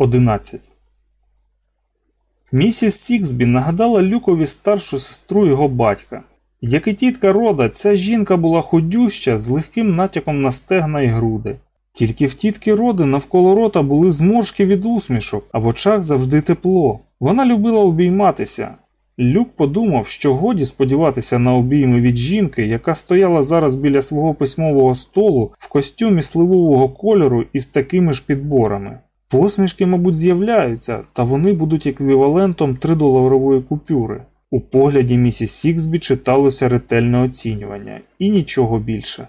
11. Місіс Сіксбі нагадала Люкові старшу сестру його батька. Як і тітка рода, ця жінка була худюща з легким натяком на стегна і груди. Тільки в тітки роди навколо рота були зморшки від усмішок, а в очах завжди тепло. Вона любила обійматися. Люк подумав, що годі сподіватися на обійми від жінки, яка стояла зараз біля свого письмового столу в костюмі сливового кольору із такими ж підборами. Посмішки, мабуть, з'являються, та вони будуть еквівалентом 3-доларової купюри. У погляді місіс Сіксбі читалося ретельне оцінювання і нічого більше.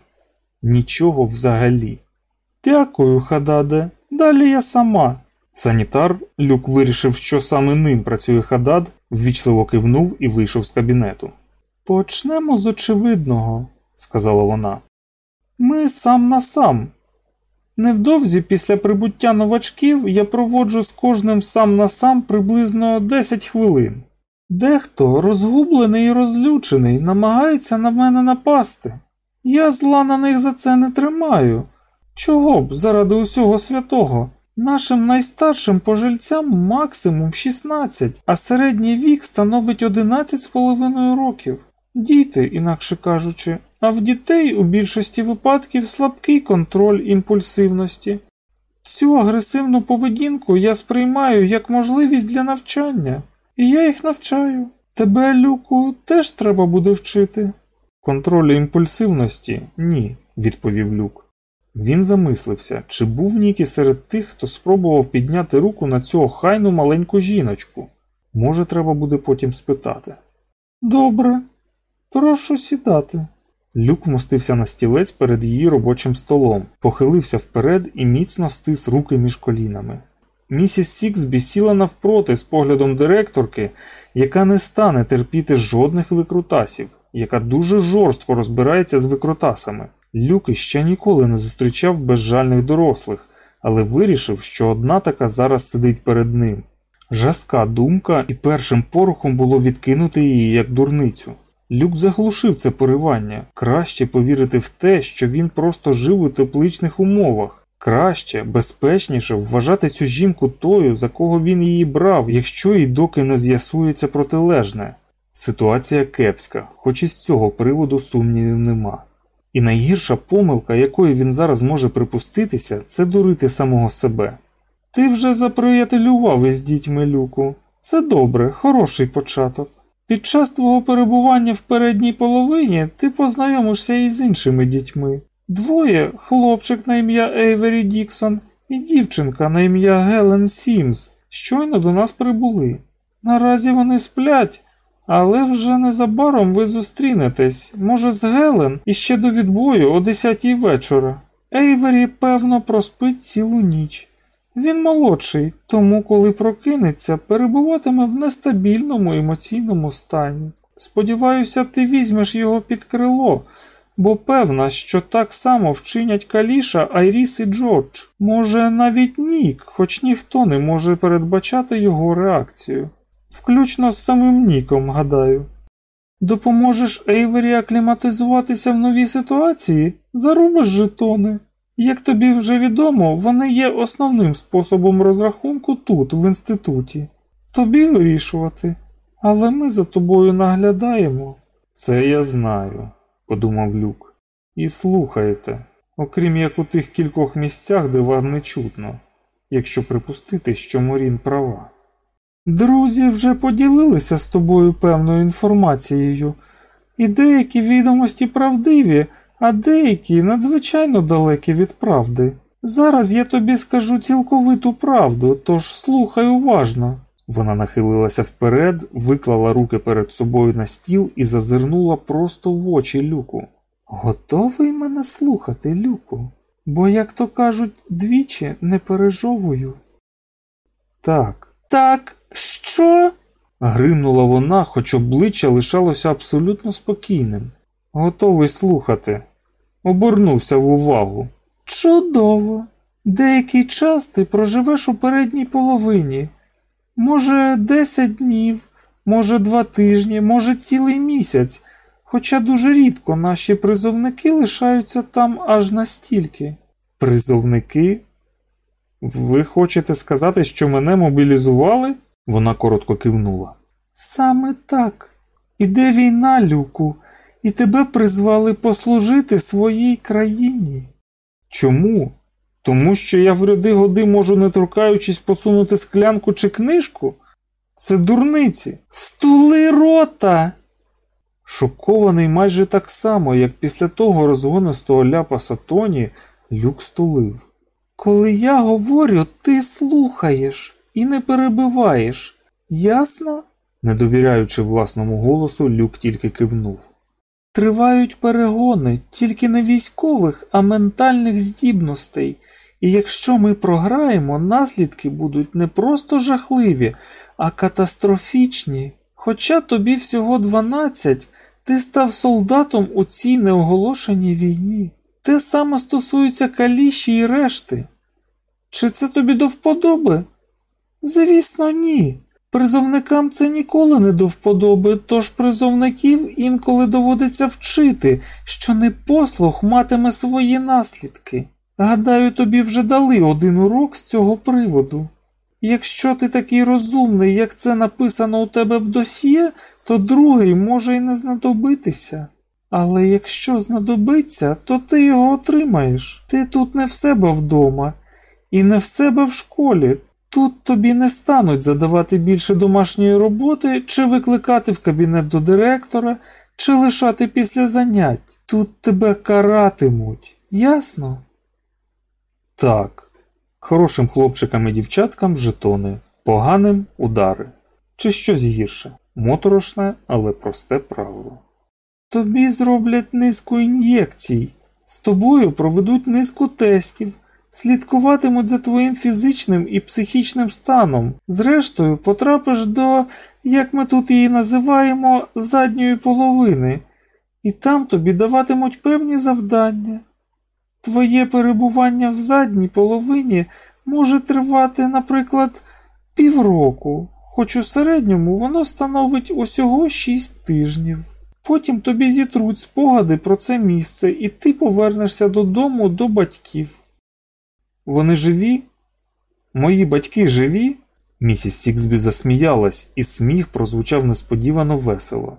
Нічого взагалі. Дякую, Хададе. Далі я сама. Санітар Люк вирішив, що саме ним працює Хадад, ввічливо кивнув і вийшов з кабінету. Почнемо з очевидного, сказала вона. Ми сам на сам. Невдовзі після прибуття новачків я проводжу з кожним сам на сам приблизно 10 хвилин. Дехто, розгублений і розлючений, намагається на мене напасти. Я зла на них за це не тримаю. Чого б заради усього святого? Нашим найстаршим пожильцям максимум 16, а середній вік становить 11 з половиною років. Діти, інакше кажучи, а в дітей у більшості випадків слабкий контроль імпульсивності. Цю агресивну поведінку я сприймаю як можливість для навчання, і я їх навчаю. Тебе, Люку, теж треба буде вчити. Контролю імпульсивності ні, відповів Люк. Він замислився, чи був Нікі серед тих, хто спробував підняти руку на цю охайну маленьку жіночку. Може, треба буде потім спитати. Добре, прошу сідати. Люк вмостився на стілець перед її робочим столом, похилився вперед і міцно стис руки між колінами. Місіс Сіксбі сіла навпроти з поглядом директорки, яка не стане терпіти жодних викрутасів, яка дуже жорстко розбирається з викрутасами. Люк іще ніколи не зустрічав безжальних дорослих, але вирішив, що одна така зараз сидить перед ним. Жаска думка, і першим порохом було відкинути її як дурницю. Люк заглушив це поривання, краще повірити в те, що він просто жив у тепличних умовах, краще, безпечніше вважати цю жінку тою, за кого він її брав, якщо і доки не з'ясується протилежне. Ситуація кепська, хоч і з цього приводу сумнівів нема. І найгірша помилка, якої він зараз може припуститися, це дурити самого себе. Ти вже заприятелював із дітьми Люку. Це добре, хороший початок. Під час твого перебування в передній половині ти познайомишся із іншими дітьми. Двоє хлопчик на ім'я Ейвері Діксон і дівчинка на ім'я Гелен Сімс, щойно до нас прибули. Наразі вони сплять, але вже незабаром ви зустрінетесь, може, з Гелен іще до відбою о 10 вечора. Ейвері, певно, проспить цілу ніч. Він молодший, тому, коли прокинеться, перебуватиме в нестабільному емоційному стані. Сподіваюся, ти візьмеш його під крило, бо певна, що так само вчинять Каліша, Айріс і Джордж. Може, навіть Нік, хоч ніхто не може передбачати його реакцію. Включно з самим Ніком, гадаю. Допоможеш Ейвері акліматизуватися в новій ситуації, зарубиш жетони. Як тобі вже відомо, вони є основним способом розрахунку тут, в інституті. Тобі вирішувати, але ми за тобою наглядаємо. Це я знаю, подумав Люк. І слухайте, окрім як у тих кількох місцях, де вам не чутно, якщо припустити, що Морін права. Друзі вже поділилися з тобою певною інформацією, і деякі відомості правдиві а деякі надзвичайно далекі від правди. Зараз я тобі скажу цілковиту правду, тож слухай уважно. Вона нахилилася вперед, виклала руки перед собою на стіл і зазирнула просто в очі люку. Готовий мене слухати, Люку, бо, як то кажуть, двічі не пережовую. Так, так, що? гримнула вона, хоч обличчя лишалося абсолютно спокійним. Готовий слухати обернувся в увагу. Чудово! Деякий час ти проживеш у передній половині. Може, десять днів, може, два тижні, може, цілий місяць, хоча дуже рідко наші призовники лишаються там аж настільки. Призовники? Ви хочете сказати, що мене мобілізували? Вона коротко кивнула. Саме так. Іде війна, Люку, і тебе призвали послужити своїй країні. Чому? Тому що я в ряди годи можу, не торкаючись, посунути склянку чи книжку? Це дурниці. Стули рота. Шокований майже так само, як після того розгонистого ляпаса Тоні, люк стулив. Коли я говорю, ти слухаєш і не перебиваєш. Ясно? Не довіряючи власному голосу, люк тільки кивнув. Тривають перегони тільки не військових, а ментальних здібностей, і якщо ми програємо, наслідки будуть не просто жахливі, а катастрофічні. Хоча тобі всього 12, ти став солдатом у цій неоголошеній війні. Те саме стосується каліші і решти. Чи це тобі до вподоби? Звісно, ні. Призовникам це ніколи не до вподоби, тож призовників інколи доводиться вчити, що непослух матиме свої наслідки. Гадаю, тобі вже дали один урок з цього приводу. Якщо ти такий розумний, як це написано у тебе в досьє, то другий може й не знадобитися. Але якщо знадобиться, то ти його отримаєш. Ти тут не в себе вдома і не в себе в школі. Тут тобі не стануть задавати більше домашньої роботи, чи викликати в кабінет до директора, чи лишати після занять. Тут тебе каратимуть. Ясно? Так. Хорошим хлопчикам і дівчаткам жетони, поганим удари. Чи щось гірше. Моторошне, але просте правило. Тобі зроблять низку ін'єкцій, з тобою проведуть низку тестів, слідкуватимуть за твоїм фізичним і психічним станом. Зрештою, потрапиш до, як ми тут її називаємо, задньої половини, і там тобі даватимуть певні завдання. Твоє перебування в задній половині може тривати, наприклад, півроку, хоч у середньому воно становить усього 6 тижнів. Потім тобі зітруть спогади про це місце, і ти повернешся додому до батьків. Вони живі? Мої батьки живі? Місіс Сіксбі засміялась, і сміх прозвучав несподівано весело.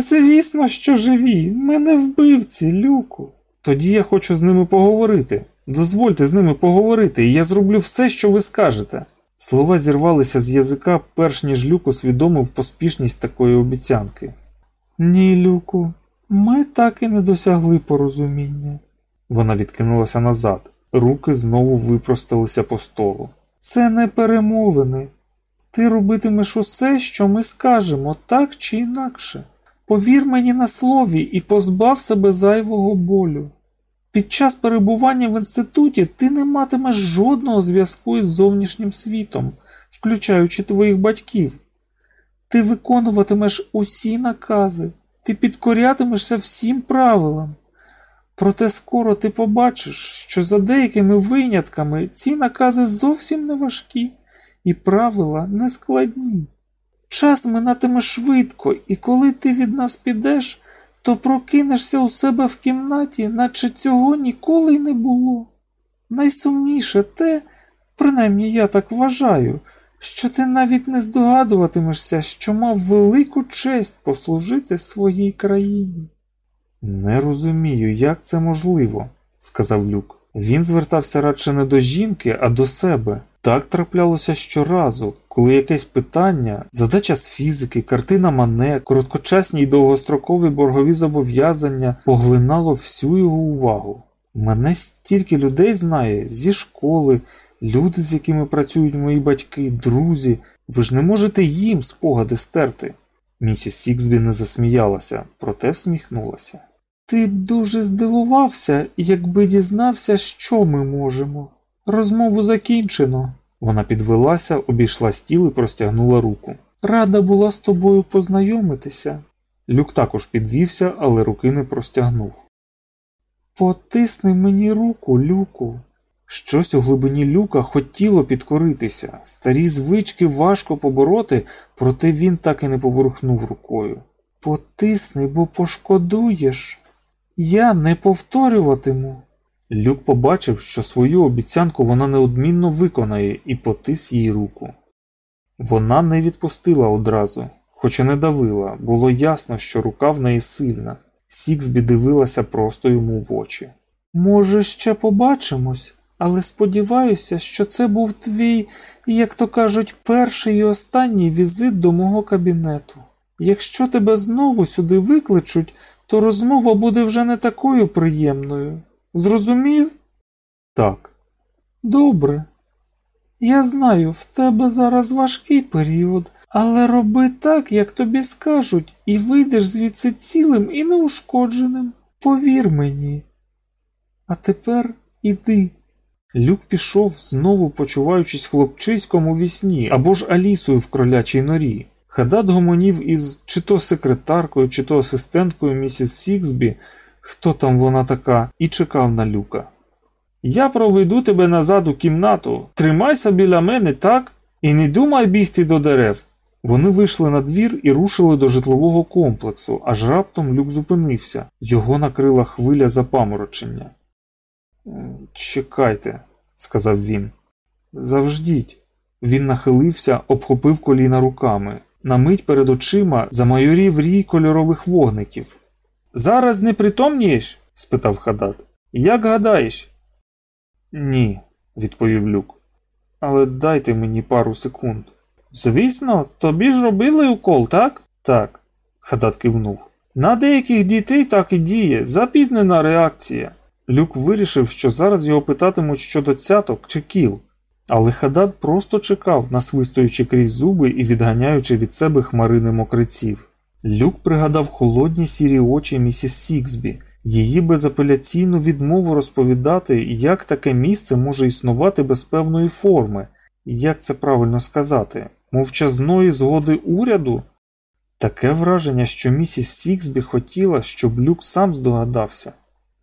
Звісно, що живі, ми не вбивці, Люку. Тоді я хочу з ними поговорити. Дозвольте з ними поговорити, і я зроблю все, що ви скажете. Слова зірвалися з язика, перш ніж люк усвідомив поспішність такої обіцянки. Ні, Люку, ми так і не досягли порозуміння. Вона відкинулася назад, руки знову випросталися по столу. Це не перемовини. Ти робитимеш усе, що ми скажемо, так чи інакше. Повір мені на слові і позбав себе зайвого болю. Під час перебування в інституті ти не матимеш жодного зв'язку із зовнішнім світом, включаючи твоїх батьків. Ти виконуватимеш усі накази, ти підкорятимешся всім правилам. Проте скоро ти побачиш, що за деякими винятками ці накази зовсім не важкі і правила не складні. Час минатиме швидко, і коли ти від нас підеш, то прокинешся у себе в кімнаті, наче цього ніколи й не було. Найсумніше те, принаймні я так вважаю, що ти навіть не здогадуватимешся, що мав велику честь послужити своїй країні. Не розумію, як це можливо, сказав Люк. Він звертався радше не до жінки, а до себе. Так траплялося щоразу, коли якесь питання, задача з фізики, картина мане, короткочасні й довгострокові боргові зобов'язання поглинало всю його увагу. Мене стільки людей знає зі школи, люди, з якими працюють мої батьки, друзі. Ви ж не можете їм спогади стерти. Місіс Сіксбі не засміялася, проте всміхнулася. Ти б дуже здивувався, якби дізнався, що ми можемо. Розмову закінчено. Вона підвелася, обійшла стіл і простягнула руку. Рада була з тобою познайомитися. Люк також підвівся, але руки не простягнув. Потисни мені руку, Люку. Щось у глибині люка хотіло підкоритися. Старі звички важко побороти, проте він так і не поворухнув рукою. Потисни, бо пошкодуєш. Я не повторюватиму. Люк побачив, що свою обіцянку вона неодмінно виконає і потис їй руку. Вона не відпустила одразу, хоча не давила, було ясно, що рука в неї сильна. Сіксбі дивилася просто йому в очі. Може, ще побачимось, але сподіваюся, що це був твій, як то кажуть, перший і останній візит до мого кабінету. Якщо тебе знову сюди викличуть, то розмова буде вже не такою приємною. Зрозумів? Так. Добре. Я знаю, в тебе зараз важкий період, але роби так, як тобі скажуть, і вийдеш звідси цілим і неушкодженим. Повір мені. А тепер іди. Люк пішов, знову почуваючись хлопчиськом у вісні або ж Алісою в кролячій норі. Хадат гомонів із чи то секретаркою, чи то асистенткою місіс Сіксбі, хто там вона така, і чекав на люка. Я проведу тебе назад у кімнату, тримайся біля мене, так? І не думай бігти до дерев. Вони вийшли на двір і рушили до житлового комплексу, аж раптом люк зупинився, його накрила хвиля запаморочення. Чекайте, сказав він. Завждіть. Він нахилився, обхопив коліна руками. На мить перед очима замайорів рій кольорових вогників. Зараз не притомнієш? спитав Хадат. Як гадаєш? Ні, відповів Люк. Але дайте мені пару секунд. Звісно, тобі ж робили укол, так? Так, Хадат кивнув. На деяких дітей так і діє, запізнена реакція. Люк вирішив, що зараз його питатимуть щодо цяток чи кіл, але Хадат просто чекав, насвистуючи крізь зуби і відганяючи від себе хмарини мокриців. Люк пригадав холодні сірі очі місіс Сіксбі, її безапеляційну відмову розповідати, як таке місце може існувати без певної форми, як це правильно сказати, мовчазної згоди уряду. Таке враження, що місіс Сіксбі хотіла, щоб Люк сам здогадався.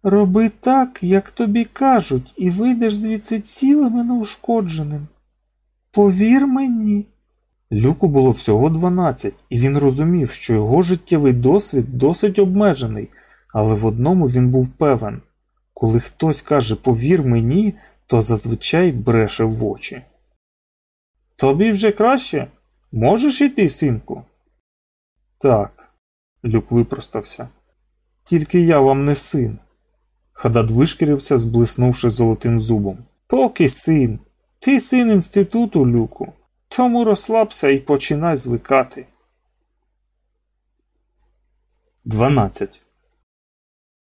Роби так, як тобі кажуть, і вийдеш звідси цілим і неушкодженим. Повір мені. Люку було всього 12, і він розумів, що його життєвий досвід досить обмежений, але в одному він був певен коли хтось каже повір мені, то зазвичай бреше в очі. Тобі вже краще? Можеш іти, синку? Так, Люк випростався. Тільки я вам не син. Хадад вишкірився, зблиснувши золотим зубом. Поки син. Ти син інституту, Люку. Тому розслабся і починай звикати. 12.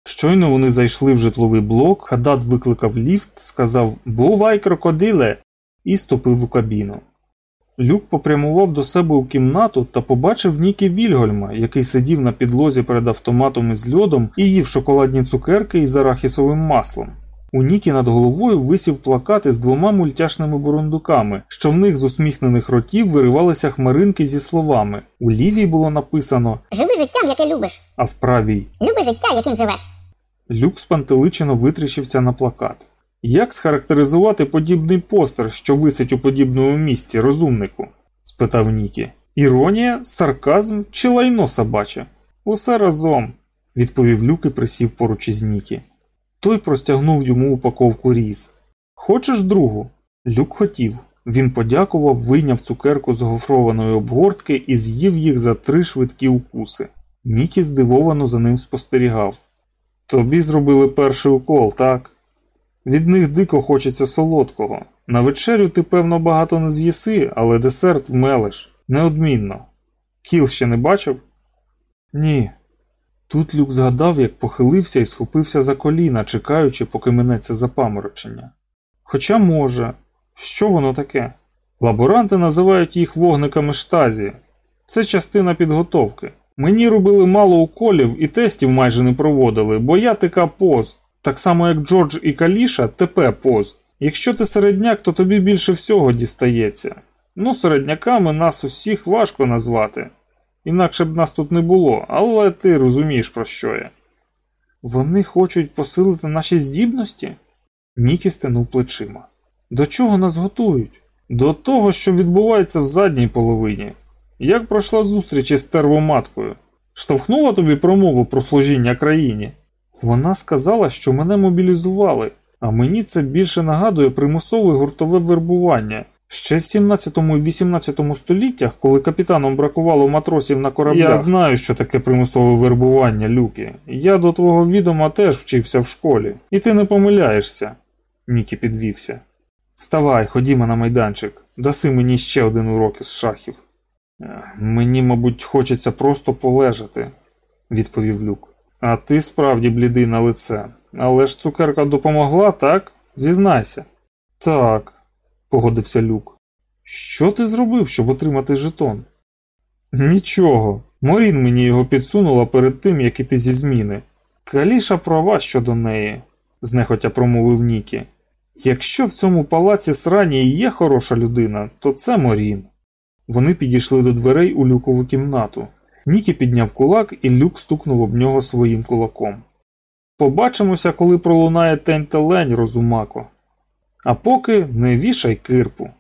Щойно вони зайшли в житловий блок, Хадад викликав ліфт, сказав Бувай, крокодиле, і ступив у кабіну. Люк попрямував до себе у кімнату та побачив Нікі Вільгольма, який сидів на підлозі перед автоматом із льодом і їв шоколадні цукерки із арахісовим маслом. У Нікі над головою висів плакат із двома мультяшними бурундуками, що в них з усміхнених ротів виривалися хмаринки зі словами. У лівій було написано Живи життям, яке любиш. а в правій Люби життя, яким живеш. Люк спантеличено витріщився на плакат. Як схарактеризувати подібний постер, що висить у подібному місці, розумнику? спитав Нікі. Іронія, сарказм чи лайно собаче? Усе разом, відповів Люк і присів поруч із Нікі. Той простягнув йому упаковку різ. Хочеш другу? Люк хотів. Він подякував, вийняв цукерку з гофрованої обгортки і з'їв їх за три швидкі укуси. Нікі здивовано за ним спостерігав. Тобі зробили перший укол, так? Від них дико хочеться солодкого. На вечерю ти, певно, багато не з'їси, але десерт вмелиш. Неодмінно. Кіл ще не бачив? Ні. Тут Люк згадав, як похилився і схопився за коліна, чекаючи, поки минеться запаморочення. Хоча може, що воно таке? Лаборанти називають їх вогниками штазі. Це частина підготовки. Мені робили мало уколів і тестів майже не проводили, бо я ТК поз, так само як Джордж і Каліша ТП поз. Якщо ти середняк, то тобі більше всього дістається. Ну, середняками нас усіх важко назвати. Інакше б нас тут не було, але ти розумієш, про що я. Вони хочуть посилити наші здібності? Нікі стенув плечима. До чого нас готують? До того, що відбувається в задній половині. Як пройшла зустріч із тервоматкою? Штовхнула тобі промову про служіння країні? Вона сказала, що мене мобілізували. А мені це більше нагадує примусове гуртове вербування. Ще в 17 і 18 століттях, коли капітанам бракувало матросів на кораблях. Я знаю, що таке примусове вербування, Люки. Я до твого відома теж вчився в школі. І ти не помиляєшся. Нікі підвівся. Вставай, ходімо на майданчик. Даси мені ще один урок із шахів. Мені, мабуть, хочеться просто полежати, відповів Люк. А ти справді блідий на лице. Але ж цукерка допомогла, так? Зізнайся. Так, погодився Люк. Що ти зробив, щоб отримати жетон? Нічого. Морін мені його підсунула перед тим, як іти зі зміни. Каліша права щодо неї, знехотя промовив Нікі. Якщо в цьому палаці срані і є хороша людина, то це Морін. Вони підійшли до дверей у люкову кімнату. Нікі підняв кулак, і люк стукнув об нього своїм кулаком. Побачимося, коли пролунає тень та лень, розумако. А поки не вішай кирпу.